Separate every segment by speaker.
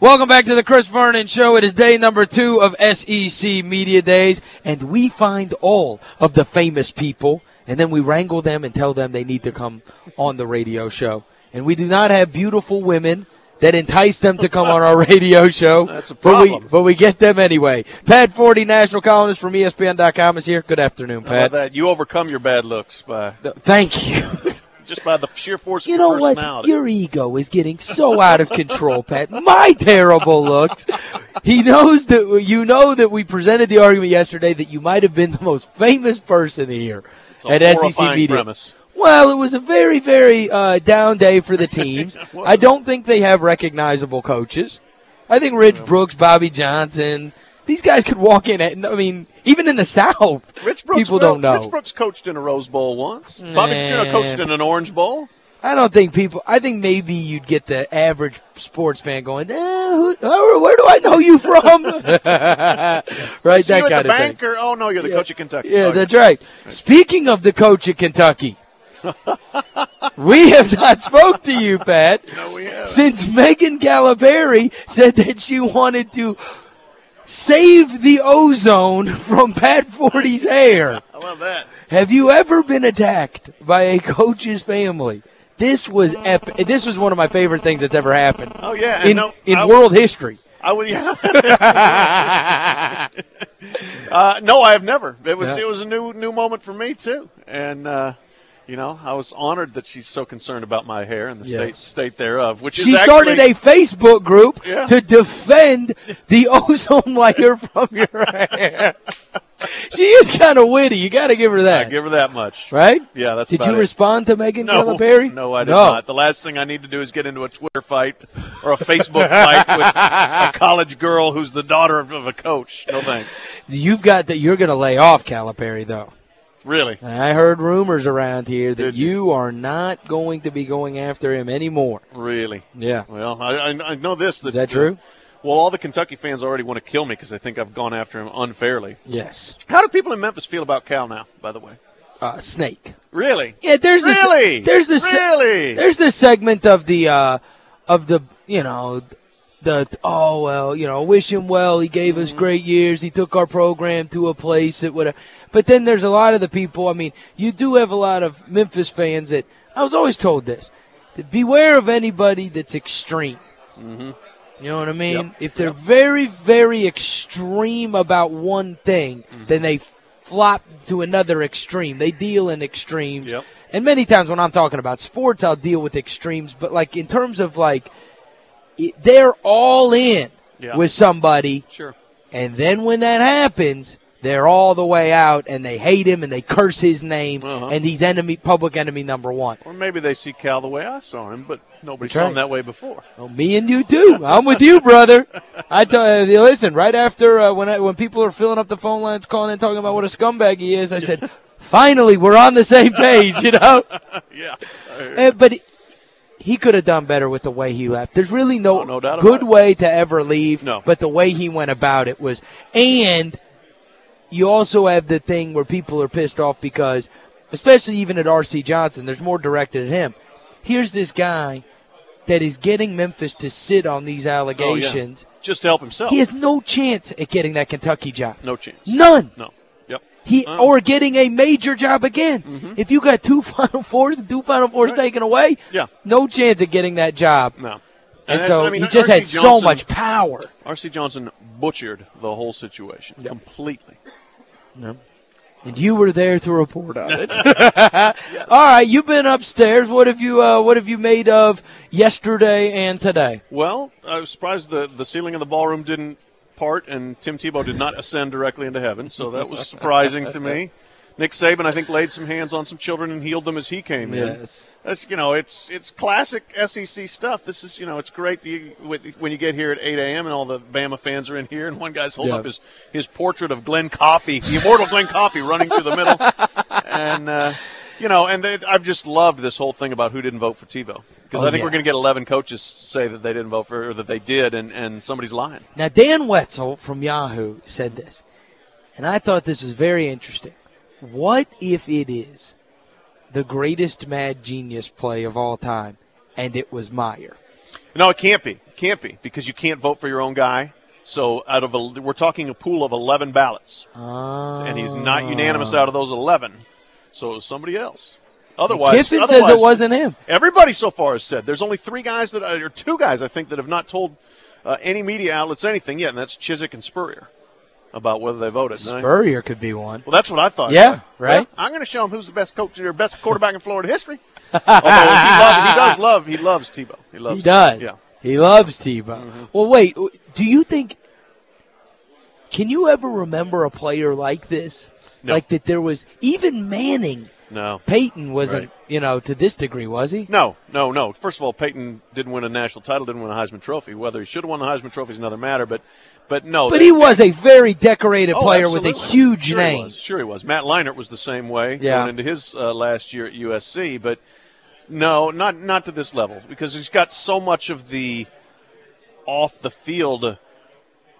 Speaker 1: Welcome back to the Chris Vernon Show. It is day number two of SEC Media Days, and we find all of the famous people, and then we wrangle them and tell them they need to come on the radio show. And we do not have beautiful women that entice them to come on our radio show.
Speaker 2: That's a
Speaker 1: But we,
Speaker 2: problem.
Speaker 1: but we get them anyway. Pat Forde, national columnist from ESPN.com, is here. Good afternoon, Pat.
Speaker 2: that? You overcome your bad looks by
Speaker 1: Thank you.
Speaker 2: just by the sheer force
Speaker 1: You
Speaker 2: of
Speaker 1: know
Speaker 2: your
Speaker 1: what? Your ego is getting so out of control, Pat. My terrible looks. He knows that you know that we presented the argument yesterday that you might have been the most famous person here at SEC Media.
Speaker 2: premise.
Speaker 1: Well, it was a very, very uh, down day for the teams. I don't think they have recognizable coaches. I think Rich Brooks, Bobby Johnson, these guys could walk in. At, I mean, even in the South,
Speaker 2: Rich Brooks,
Speaker 1: people
Speaker 2: well,
Speaker 1: don't know.
Speaker 2: Rich Brooks coached in a Rose Bowl once. Bobby
Speaker 1: Nah.
Speaker 2: Gino coached in an Orange Bowl.
Speaker 1: I don't think people. I think maybe you'd get the average sports fan going, eh, who, where, where do I know you from? right,
Speaker 2: See
Speaker 1: that
Speaker 2: you at
Speaker 1: kind
Speaker 2: the
Speaker 1: of
Speaker 2: bank,
Speaker 1: thing.
Speaker 2: oh no, you're the coach of Kentucky.
Speaker 1: Yeah,
Speaker 2: Oh,
Speaker 1: that's right. Speaking of the coach of Kentucky, we have not spoke to you, Pat,
Speaker 2: No, we haven't.
Speaker 1: since Megan Calipari said that she wanted to save the ozone from Pat Forde's hair.
Speaker 2: I love that.
Speaker 1: Have you ever been attacked by a coach's family? This was epic. This was one of my favorite things that's ever happened
Speaker 2: Oh yeah,
Speaker 1: in
Speaker 2: no,
Speaker 1: in world history.
Speaker 2: I would. Yeah. uh, no, I have never. It was
Speaker 1: Yeah.
Speaker 2: it was a new new moment for me too, and uh, you know I was honored that she's so concerned about my hair and the state state thereof. Which
Speaker 1: She started a Facebook group
Speaker 2: Yeah.
Speaker 1: to defend the ozone layer from your hair. she is kind of witty. You got to give her
Speaker 2: I
Speaker 1: that,
Speaker 2: give her that much.
Speaker 1: right?
Speaker 2: Yeah, that's.
Speaker 1: Did
Speaker 2: about
Speaker 1: you
Speaker 2: it.
Speaker 1: respond to Megan
Speaker 2: No,
Speaker 1: Calipari?
Speaker 2: no, I did
Speaker 1: No.
Speaker 2: not. The last thing I need to do is get into a Twitter fight or a Facebook fight with a college girl who's the daughter of, of a coach. No thanks.
Speaker 1: You've got that. You're going to lay off Calipari, though.
Speaker 2: Really?
Speaker 1: I heard rumors around here that
Speaker 2: you?
Speaker 1: you are not going to be going after him anymore.
Speaker 2: Really?
Speaker 1: Yeah.
Speaker 2: Well, I, I, I know this. That,
Speaker 1: Is that true?
Speaker 2: well, all the Kentucky fans already want to kill me because they think I've gone after him unfairly.
Speaker 1: Yes.
Speaker 2: How do people in Memphis feel about Cal now? By the way,
Speaker 1: Uh, snake.
Speaker 2: really?
Speaker 1: Yeah, there's this.
Speaker 2: Really?
Speaker 1: There's this.
Speaker 2: Really?
Speaker 1: There's this segment of the uh, of the you know the oh well you know wish him well. He gave
Speaker 2: Mm-hmm.
Speaker 1: us great years. He took our program to a place that would. But then there's a lot of the people. I mean, you do have a lot of Memphis fans that I was always told this. That beware of anybody that's extreme. You know what I mean?
Speaker 2: Mm-hmm. Yep.
Speaker 1: If they're very, very extreme about one thing,
Speaker 2: Mm-hmm.
Speaker 1: then they flop to another extreme. They deal in extremes.
Speaker 2: Yep.
Speaker 1: And many times when I'm talking about sports, I'll deal with extremes. But like in terms of like, they're all in
Speaker 2: Yeah.
Speaker 1: with somebody,
Speaker 2: Sure.
Speaker 1: and then when that happens, they're all the way out, and they hate him, and they curse his name,
Speaker 2: Uh-huh.
Speaker 1: and he's enemy, public enemy number one.
Speaker 2: Or maybe they see Cal the way I saw him, but nobody
Speaker 1: That's
Speaker 2: saw
Speaker 1: right.
Speaker 2: him that way before.
Speaker 1: Oh, me and you too. I'm with you, brother. I tell you, listen. Right after uh, when I, when people are filling up the phone lines, calling in, talking about what a scumbag he is, I said, "Finally, we're on the same page." You know.
Speaker 2: Yeah.
Speaker 1: Eh, but he, could have done better with the way he left. There's really no,
Speaker 2: Oh, no
Speaker 1: good way to ever leave.
Speaker 2: No.
Speaker 1: But the way he went about it was, and you also have the thing where people are pissed off because, especially even at R.C. Johnson, there's more directed at him. Here's this guy that is getting Memphis to sit on these
Speaker 2: Oh, yeah.
Speaker 1: allegations.
Speaker 2: Just to help himself.
Speaker 1: He has no chance at getting that Kentucky job.
Speaker 2: no chance.
Speaker 1: None.
Speaker 2: No. Yep.
Speaker 1: He
Speaker 2: Oh.
Speaker 1: or getting a major job again. If you got two Final Fours and two Final Fours
Speaker 2: Mm-hmm. Right.
Speaker 1: taken away,
Speaker 2: Yeah.
Speaker 1: no chance of getting that job.
Speaker 2: No.
Speaker 1: And,
Speaker 2: that's-
Speaker 1: so
Speaker 2: I mean,
Speaker 1: he just had so much power.
Speaker 2: R.C. Johnson butchered the whole situation completely.
Speaker 1: And you were there to report on it. All right, you've been upstairs. What have you uh, what have you made of yesterday and today?
Speaker 2: Well, I was surprised the the ceiling of the ballroom didn't part, and Tim Tebow did not ascend directly into heaven. So that was surprising to me. Nick Saban, I think, laid some hands on some children and healed them as he came in.
Speaker 1: Yes.
Speaker 2: That's you know, it's it's classic SEC stuff. This is you know, it's great you, with, when you get here at 8 a.m. and all the Bama fans are in here, and one guy's holding
Speaker 1: Yeah.
Speaker 2: up his his portrait of Glen Coffee, the immortal Glen Coffee, running through the middle, and. Uh, you know, and they, I've just loved this whole thing about who didn't vote for Tebow because
Speaker 1: Oh,
Speaker 2: I think
Speaker 1: yeah.
Speaker 2: we're going to get 11 coaches say that they didn't vote for or that they did, and, and somebody's lying.
Speaker 1: Now Dan Wetzel from Yahoo said this, and I thought this was very interesting. What if it is the greatest mad genius play of all time, and it was Meyer?
Speaker 2: No, it can't be. It Can't be because you can't vote for your own guy. So out of a, we're talking a pool of 11 ballots, and he's not unanimous ah. out of those 11. So it was somebody else. Otherwise,
Speaker 1: Kiffin says it wasn't him.
Speaker 2: Everybody so far has said there's only three guys that or two guys I think that have not told uh, any media outlets anything yet, and that's Chizik and Spurrier about whether they voted.
Speaker 1: Spurrier could be one.
Speaker 2: well, that's what I thought.
Speaker 1: Yeah, right.
Speaker 2: Well, I'm going to show him who's the best coach or best quarterback in Florida history. Although he, love, he does love he loves Tebow. He loves.
Speaker 1: He does.
Speaker 2: Yeah.
Speaker 1: He loves Tebow. Well, wait. Do you think? Can you ever remember a player like this?
Speaker 2: No.
Speaker 1: Like that there was even Manning.
Speaker 2: No.
Speaker 1: Peyton wasn't,
Speaker 2: Right.
Speaker 1: you know, to this degree, was he?
Speaker 2: No, no, no. First of all, Peyton didn't win a national title, didn't win a Heisman Trophy. Whether he should have won the Heisman Trophy is another matter, but, but no.
Speaker 1: But
Speaker 2: they-
Speaker 1: he was a very decorated
Speaker 2: Oh,
Speaker 1: player with a huge
Speaker 2: sure He
Speaker 1: name.
Speaker 2: was. Sure, he was. Matt Leinart was the same way
Speaker 1: Yeah.
Speaker 2: going into his uh, last year at USC, but no, not not to this level because he's got so much of the off the field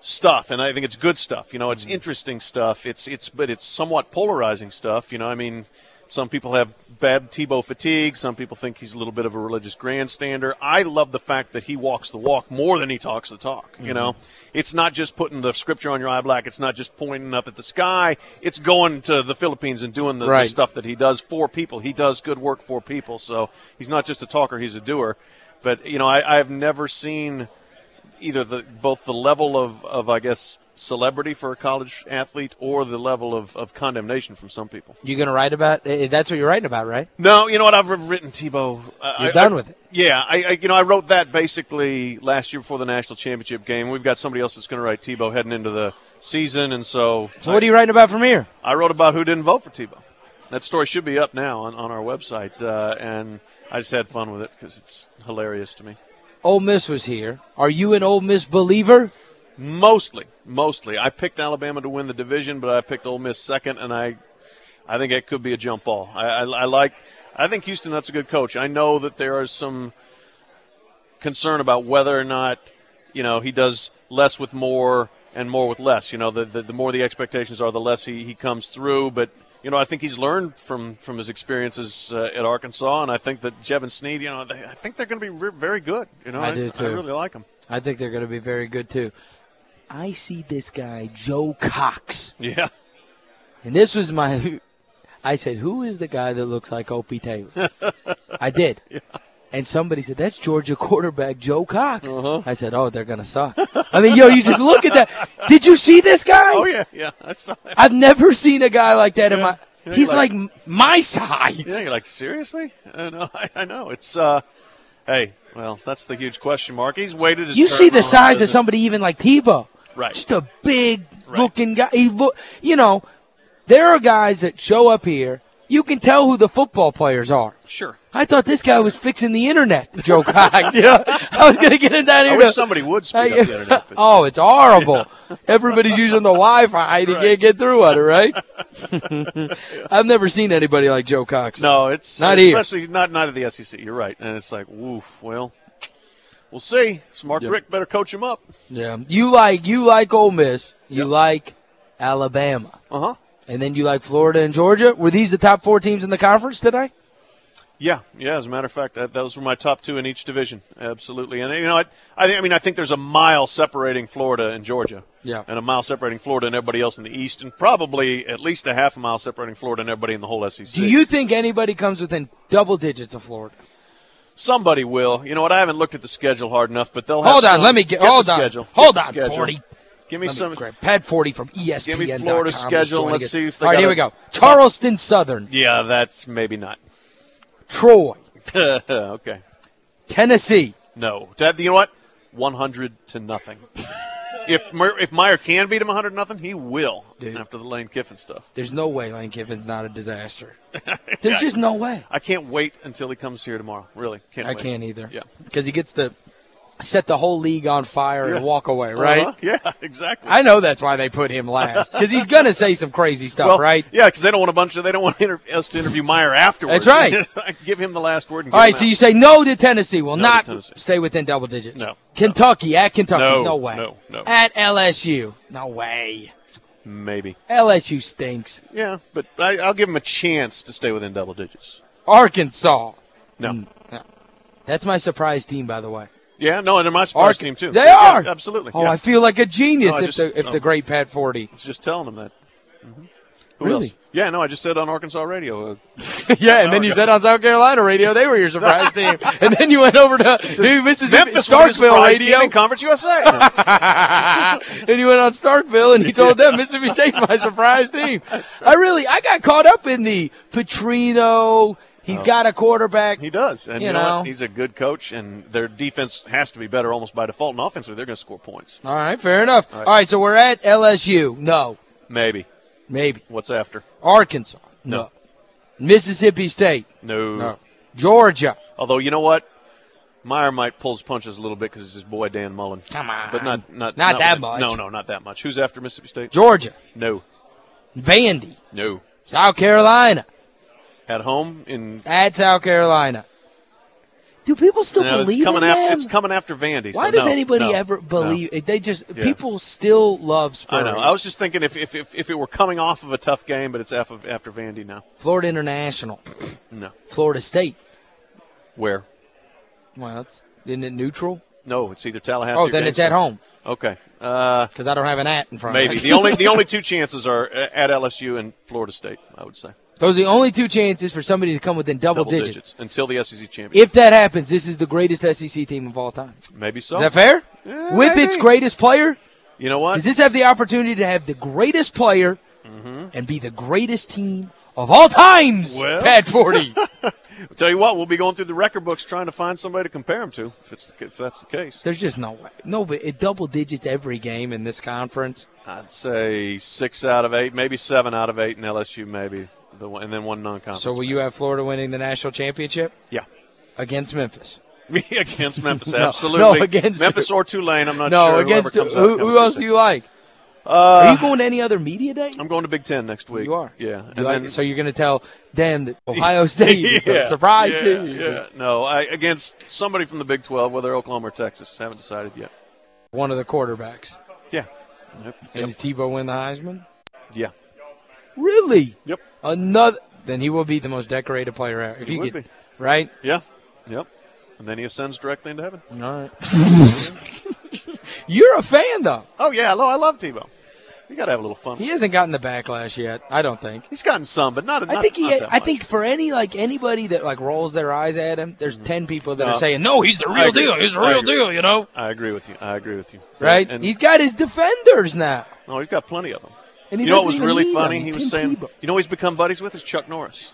Speaker 2: stuff, and I think it's good stuff. You know, it's mm-hmm. interesting stuff. It's it's but it's somewhat polarizing stuff. You know, I mean. Some people have bad Tebow fatigue. Some people think he's a little bit of a religious grandstander. I love the fact that he walks the walk more than he talks the talk. You know, mm-hmm. it's not just putting the scripture on your eye black. It's not just pointing up at the sky. It's going to the Philippines and doing the, the stuff that he does for people. He does good work for people. So he's not just a talker; he's a doer. But you know, I, I've never seen either the both the level of, of I guess celebrity for a college athlete or the level of, of condemnation from some people.
Speaker 1: You're going to write about? eh, That's what you're writing about, right?
Speaker 2: No, you know what? I've written Tebow. I-
Speaker 1: You're
Speaker 2: I-
Speaker 1: done with it.
Speaker 2: Yeah, I, I you know I wrote that basically last year before the national championship game. We've got somebody else that's going to write Tebow heading into the season, and so
Speaker 1: So what are you writing about from here?
Speaker 2: I wrote about who didn't vote for Tebow. That story should be up now on, on our website, uh, and I just had fun with it because it's hilarious to me.
Speaker 1: Ole Miss was here. Are you an Ole Miss believer?
Speaker 2: Mostly, mostly. I picked Alabama to win the division, but I picked Ole Miss second, and I, I think it could be a jump ball. I, I, I like. I think Houston. That's a good coach. I know that there is some concern about whether or not, you know, he does less with more and more with less. You know, the the, the more the expectations are, the less he, he comes through. But you know, I think he's learned from from his experiences uh, at Arkansas, and I think that Jevan Snead. You know, they, I think they're going to be re- very good. You know,
Speaker 1: I do,
Speaker 2: I really like them.
Speaker 1: I think they're going to be very good too. I see this guy Joe Cox,
Speaker 2: Yeah.
Speaker 1: and this was my. I said, "Who is the guy that looks like Opie Taylor?" I did, and somebody said, "That's Georgia quarterback Joe Cox."
Speaker 2: Uh-huh.
Speaker 1: I said, "Oh, they're going to suck." I mean, yo, you just look at that. Did you see this guy?
Speaker 2: Oh yeah, yeah. I saw it.
Speaker 1: I've never seen a guy like that in my.
Speaker 2: Yeah,
Speaker 1: He's like,
Speaker 2: like-
Speaker 1: my size.
Speaker 2: Yeah, you're like seriously? I know. I, I know. It's uh, hey, well, that's the huge question mark. He's waited. His
Speaker 1: You see the size of somebody even like Tebow.
Speaker 2: Right.
Speaker 1: Just a big
Speaker 2: Right.
Speaker 1: looking guy. He look, you know, there are guys that show up here. You can tell who the football players are.
Speaker 2: Sure.
Speaker 1: I thought this guy was fixing the internet. Joe Cox. you know, I was going to get in that
Speaker 2: I
Speaker 1: here.
Speaker 2: wish somebody would speed up the internet.
Speaker 1: oh, it's horrible. Everybody's using the Wi-Fi to get, get through on it, right? I've never seen anybody like Joe Cox.
Speaker 2: No, it's
Speaker 1: Not here.
Speaker 2: especially not not at the SEC. You're right, and it's like, woof. Well, we'll see. Smart
Speaker 1: Yep.
Speaker 2: Rick better coach him up.
Speaker 1: Yeah, you like you like Ole Miss. You
Speaker 2: Yep.
Speaker 1: like Alabama.
Speaker 2: Uh huh.
Speaker 1: And then you like Florida and Georgia. Were these the top four teams in the conference today?
Speaker 2: Yeah, yeah. As a matter of fact, that, those were my top two in each division. Absolutely, and you know, I, I, think, I mean, I think there's a mile separating Florida and Georgia.
Speaker 1: Yeah.
Speaker 2: and a mile separating Florida and everybody else in the East, and probably at least a half a mile separating Florida and everybody in the whole SEC.
Speaker 1: Do you think anybody comes within double digits of Florida?
Speaker 2: Somebody will. You know what? I haven't looked at the schedule hard enough, but they'll. Have
Speaker 1: Hold on, let me get.
Speaker 2: the
Speaker 1: hold on,
Speaker 2: schedule.
Speaker 1: hold
Speaker 2: Get
Speaker 1: on.
Speaker 2: schedule.
Speaker 1: Forde.
Speaker 2: Give me
Speaker 1: me
Speaker 2: some.
Speaker 1: grab Pat Forde from ESPN.
Speaker 2: Give me Florida's schedule, let's
Speaker 1: us.
Speaker 2: see if they
Speaker 1: All right, here we go. Charleston Southern,
Speaker 2: Yeah, that's maybe not.
Speaker 1: Troy,
Speaker 2: okay.
Speaker 1: Tennessee.
Speaker 2: No. That, you know what? One hundred to nothing. if Mer- if Meyer can beat him one hundred nothing, he will.
Speaker 1: Dude.
Speaker 2: After the Lane Kiffin stuff,
Speaker 1: There's no way Lane Kiffin's not a disaster. There's just no way.
Speaker 2: I can't wait until he comes here tomorrow. Really, can't.
Speaker 1: I
Speaker 2: wait.
Speaker 1: can't either.
Speaker 2: Yeah.
Speaker 1: because he gets to set the whole league on fire and walk away. Right.
Speaker 2: Uh-huh. Yeah, exactly.
Speaker 1: I know that's why they put him last because he's gonna say some crazy stuff,
Speaker 2: well,
Speaker 1: right?
Speaker 2: Yeah, because they don't want a bunch of they don't want inter- us to interview Meyer afterwards.
Speaker 1: That's right.
Speaker 2: Give him the last word. And
Speaker 1: All
Speaker 2: get
Speaker 1: so
Speaker 2: out.
Speaker 1: you say no to Tennessee. Will
Speaker 2: No
Speaker 1: not
Speaker 2: Tennessee.
Speaker 1: stay within double digits.
Speaker 2: No.
Speaker 1: Kentucky at Kentucky.
Speaker 2: No,
Speaker 1: No, way.
Speaker 2: no, no.
Speaker 1: At LSU. No way.
Speaker 2: maybe.
Speaker 1: LSU stinks.
Speaker 2: Yeah, but I, I'll give him a chance to stay within double digits.
Speaker 1: Arkansas.
Speaker 2: No,
Speaker 1: Mm. That's my surprise team, by the way.
Speaker 2: Yeah, no, and they're my surprise
Speaker 1: Ark-
Speaker 2: team too.
Speaker 1: They
Speaker 2: Yeah,
Speaker 1: are
Speaker 2: absolutely.
Speaker 1: Oh,
Speaker 2: yeah.
Speaker 1: I feel like a genius
Speaker 2: No,
Speaker 1: if
Speaker 2: just-
Speaker 1: the if
Speaker 2: no.
Speaker 1: the great Pat
Speaker 2: Forde. Just telling them that. hmm Who
Speaker 1: Really?
Speaker 2: else? Yeah, no, I just said on Arkansas radio. Uh,
Speaker 1: yeah, and then you said on South Carolina radio they were your surprise team, and then you went over to Mississippi
Speaker 2: Memphis will be the
Speaker 1: Starkville radio,
Speaker 2: in Conference USA.
Speaker 1: and you went on Starkville and you told them Mississippi State's my surprise team. I really I got caught up in the Petrino. He's uh, got a quarterback.
Speaker 2: he does, and
Speaker 1: You
Speaker 2: you, know,
Speaker 1: know.
Speaker 2: he's a good coach, and their defense has to be better almost by default. And offensively, they're going to score points.
Speaker 1: All right, fair enough. All
Speaker 2: right.
Speaker 1: right, so we're at LSU. No,
Speaker 2: Maybe.
Speaker 1: maybe
Speaker 2: What's after?
Speaker 1: Arkansas.
Speaker 2: No.
Speaker 1: Mississippi State.
Speaker 2: No.
Speaker 1: No. Georgia.
Speaker 2: Although you know what, Meyer might pull his punches a little bit because it's his boy Dan Mullen.
Speaker 1: Come on.
Speaker 2: but not not
Speaker 1: Not that much.
Speaker 2: No, no, not that much. Who's after Mississippi State?
Speaker 1: Georgia.
Speaker 2: No,
Speaker 1: Vandy.
Speaker 2: no.
Speaker 1: South Carolina.
Speaker 2: At home in.
Speaker 1: At South Carolina. Do people still
Speaker 2: No, it's
Speaker 1: believe
Speaker 2: coming
Speaker 1: in
Speaker 2: after.
Speaker 1: them?
Speaker 2: It's coming after Vandy.
Speaker 1: Why
Speaker 2: so
Speaker 1: does
Speaker 2: no,
Speaker 1: anybody
Speaker 2: no,
Speaker 1: ever
Speaker 2: no.
Speaker 1: believe? They just
Speaker 2: Yeah.
Speaker 1: people still love Spurrier.
Speaker 2: I know. I was just thinking if, if, if, if it were coming off of a tough game, but it's after, after Vandy now.
Speaker 1: Florida International,
Speaker 2: No.
Speaker 1: Florida State.
Speaker 2: Where?
Speaker 1: Well, it's isn't it neutral?
Speaker 2: No, it's either Tallahassee.
Speaker 1: Oh, then it's at home
Speaker 2: Okay. Uh,
Speaker 1: because I don't have an at in front.
Speaker 2: maybe
Speaker 1: of
Speaker 2: the only the only two chances are at LSU and Florida State. I would say
Speaker 1: Those are the only two chances for somebody to come within double,
Speaker 2: double
Speaker 1: digits.
Speaker 2: digits. until the SEC championship.
Speaker 1: If that happens, this is the greatest SEC team of all time.
Speaker 2: maybe so.
Speaker 1: Is that fair?
Speaker 2: Yeah,
Speaker 1: With its greatest player,
Speaker 2: You know what?
Speaker 1: does this have the opportunity to have the greatest player
Speaker 2: Mm-hmm.
Speaker 1: and be the greatest team of all times?
Speaker 2: Well.
Speaker 1: Pat Forde.
Speaker 2: I'll tell you what, we'll be going through the record books trying to find somebody to compare them to. If it's if that's the case,
Speaker 1: There's just no way. No, but it double digits every game in this conference.
Speaker 2: I'd say six out of eight, maybe seven out of eight in LSU, maybe the one, and then one non-conference.
Speaker 1: So will you have Florida winning the national championship
Speaker 2: yeah.
Speaker 1: against Memphis?
Speaker 2: against Memphis,
Speaker 1: No,
Speaker 2: absolutely.
Speaker 1: no, against-
Speaker 2: Memphis or Tulane. I'm not
Speaker 1: no,
Speaker 2: sure.
Speaker 1: against
Speaker 2: whoever
Speaker 1: who, who else do you like?
Speaker 2: Uh,
Speaker 1: Are you going to any other media day?
Speaker 2: I'm going to Big Ten next week.
Speaker 1: You are.
Speaker 2: Yeah,
Speaker 1: You
Speaker 2: and
Speaker 1: like-
Speaker 2: then
Speaker 1: so you're going to tell them that Ohio State is a surprise
Speaker 2: yeah,
Speaker 1: team.
Speaker 2: Yeah, no, I, against somebody from the Big 12, whether Oklahoma or Texas, haven't decided yet.
Speaker 1: One of the quarterbacks.
Speaker 2: Yeah. Yep.
Speaker 1: And
Speaker 2: Yep.
Speaker 1: does Tebow win the Heisman?
Speaker 2: Yeah.
Speaker 1: Really?
Speaker 2: Yep.
Speaker 1: Another. Then he will be the most decorated player ever. If
Speaker 2: He
Speaker 1: you
Speaker 2: would
Speaker 1: get
Speaker 2: be.
Speaker 1: right.
Speaker 2: Yeah. Yep. And then he ascends directly into heaven.
Speaker 1: All right. You're a fan though.
Speaker 2: Oh yeah, no, I love Tebow. You got to have a little fun.
Speaker 1: He hasn't gotten the backlash yet. I don't think.
Speaker 2: He's gotten some, but not.
Speaker 1: I think he. I think for any like anybody that like rolls their eyes at him, there's mm-hmm. ten people that
Speaker 2: No.
Speaker 1: are uh-huh. saying, "No, he's the real deal. He's the real deal." You know,
Speaker 2: I agree with you. I agree with you.
Speaker 1: right?
Speaker 2: And,
Speaker 1: he's got his defenders now,
Speaker 2: oh, he's got plenty of them.
Speaker 1: And he
Speaker 2: you know what was really funny? He was
Speaker 1: Tim
Speaker 2: saying,
Speaker 1: Tebow.
Speaker 2: you know, he's become buddies with is Chuck Norris.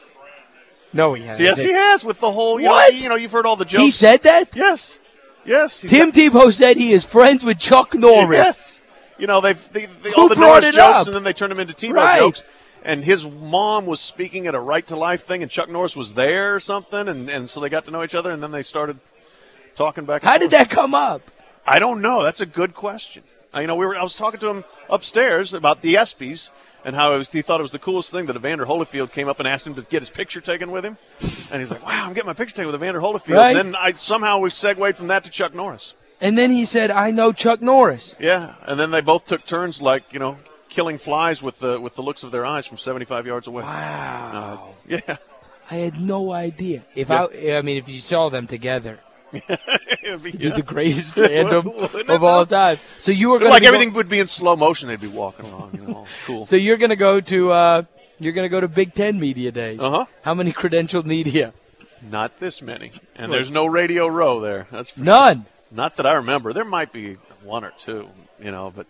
Speaker 1: "No, he has."
Speaker 2: yes, he has with the whole. You
Speaker 1: What?
Speaker 2: Know, you know, you've heard all the jokes.
Speaker 1: He said that.
Speaker 2: yes, yes.
Speaker 1: Tim
Speaker 2: got-
Speaker 1: Tebow said he is friends with Chuck Norris.
Speaker 2: Yes. You know, they've they, they, all the Norris jokes,
Speaker 1: up?
Speaker 2: and then they turned them into Tebow
Speaker 1: Right.
Speaker 2: jokes. And his mom was speaking at a Right to Life thing, and Chuck Norris was there or something, and, and so they got to know each other, and then they started talking back. and
Speaker 1: How did that come up?
Speaker 2: I don't know. That's a good question. Uh, you know, we were. I was talking to him upstairs about the ESPYS and how it was, he thought it was the coolest thing that Evander Holyfield came up and asked him to get his picture taken with him, and he's like, "Wow, I'm getting my picture taken with Evander Holyfield."
Speaker 1: Right.
Speaker 2: And then I somehow we segued from that to Chuck Norris.
Speaker 1: And then he said, "I know Chuck Norris."
Speaker 2: Yeah, and then they both took turns, like you know, killing flies with the with the looks of their eyes from 75 yards away.
Speaker 1: Wow.
Speaker 2: Uh, yeah,
Speaker 1: I had no idea. If I, I mean, if you saw them together,
Speaker 2: It'd be- yeah.
Speaker 1: the greatest tandem of all times. So you were going
Speaker 2: like everything would be in slow motion. They'd be walking along, you know, cool.
Speaker 1: So you're going to go to uh, you're going to go to Big Ten media days.
Speaker 2: Uh-huh.
Speaker 1: How many credentialed media?
Speaker 2: Not this many, and there's no Radio Row there. That's
Speaker 1: None.
Speaker 2: Not that I remember. There might be one or two, you know, but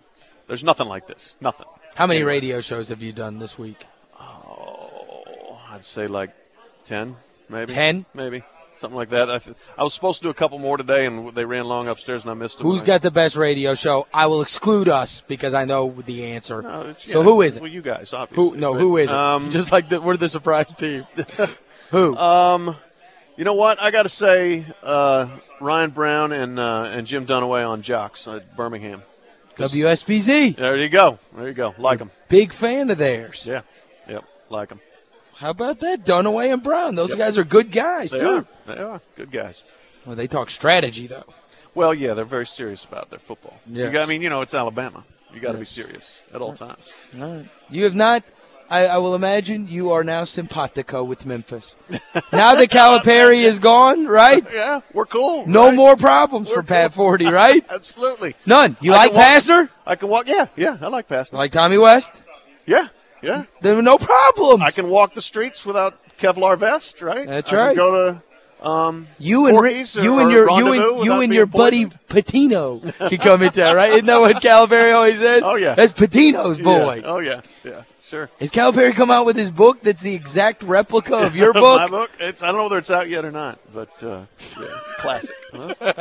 Speaker 2: there's nothing like this. Nothing.
Speaker 1: How many radio shows have you done this week?
Speaker 2: Oh, I'd say like ten, maybe.
Speaker 1: 10?
Speaker 2: maybe something like that. I, th- I was supposed to do a couple more today, and they ran long upstairs, and I missed them.
Speaker 1: Who's got the best radio show? I will exclude us because I know the answer.
Speaker 2: No,
Speaker 1: so
Speaker 2: yeah,
Speaker 1: who is it?
Speaker 2: Well, you guys, obviously.
Speaker 1: Who? No,
Speaker 2: but,
Speaker 1: who is it?
Speaker 2: Um,
Speaker 1: Just like the, we're the surprise team. who?
Speaker 2: um, you know what? I got to say, uh, Ryan Brown and uh, and Jim Dunaway on Jocks at Birmingham.
Speaker 1: WSBZ.
Speaker 2: There you go. There you go. Like them.
Speaker 1: Big fan of theirs.
Speaker 2: Yeah. Yep. Like them.
Speaker 1: How about that? Dunaway and Brown. Those
Speaker 2: Yep.
Speaker 1: guys are good guys
Speaker 2: They
Speaker 1: too.
Speaker 2: are. They are good guys.
Speaker 1: Well, they talk strategy though.
Speaker 2: Well, yeah, they're very serious about their football. You
Speaker 1: Yes.
Speaker 2: got- I mean, you know, it's Alabama. You got to
Speaker 1: Yes.
Speaker 2: be serious at all times.
Speaker 1: All right. You have not I, I will imagine you are now simpatico with Memphis. now that Calipari is gone, right?
Speaker 2: Yeah, we're cool.
Speaker 1: No
Speaker 2: right?
Speaker 1: more problems
Speaker 2: We're
Speaker 1: for Pat. Forde, right?
Speaker 2: Absolutely.
Speaker 1: None. You
Speaker 2: I
Speaker 1: like Pastner?
Speaker 2: I can walk. Yeah, yeah. I like Pastner.
Speaker 1: Like Tommy West?
Speaker 2: yeah, yeah.
Speaker 1: Then no problems.
Speaker 2: I can walk the streets without Kevlar vest, right?
Speaker 1: That's
Speaker 2: I
Speaker 1: right.
Speaker 2: go to um,
Speaker 1: You and Rick,
Speaker 2: or-
Speaker 1: you and your you and you and your buddy. Pitino can come in town, right? Isn't that what Calipari always says?
Speaker 2: Oh, yeah.
Speaker 1: that's Pitino's boy.
Speaker 2: Yeah. Oh yeah, yeah, sure.
Speaker 1: Has Calipari come out with his book that's the exact replica of your book?
Speaker 2: My
Speaker 1: book?
Speaker 2: It's, I don't know whether it's out yet or not, but uh, yeah, it's classic. Huh?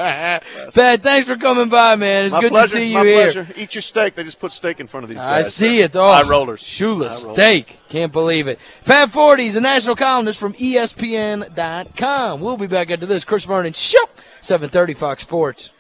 Speaker 1: Pat, thanks for coming by, man. It's
Speaker 2: My
Speaker 1: good
Speaker 2: pleasure.
Speaker 1: to see you
Speaker 2: my
Speaker 1: here.
Speaker 2: pleasure. Eat your steak. They just put steak in front of these
Speaker 1: I
Speaker 2: guys.
Speaker 1: I see it. Oh,
Speaker 2: Eye rollers.
Speaker 1: Shoeless
Speaker 2: rollers.
Speaker 1: steak. Can't believe it. Pat Forde is a national columnist from ESPN.com. We'll be back after this. Chris Vernon Show, 730 Fox Sports.